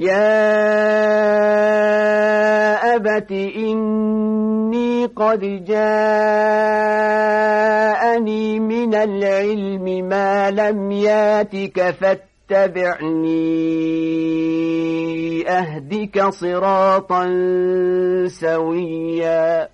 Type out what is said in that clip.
يا أبت إني قد جاءني من العلم ما لم ياتك فاتبعني أهدك صراطا سويا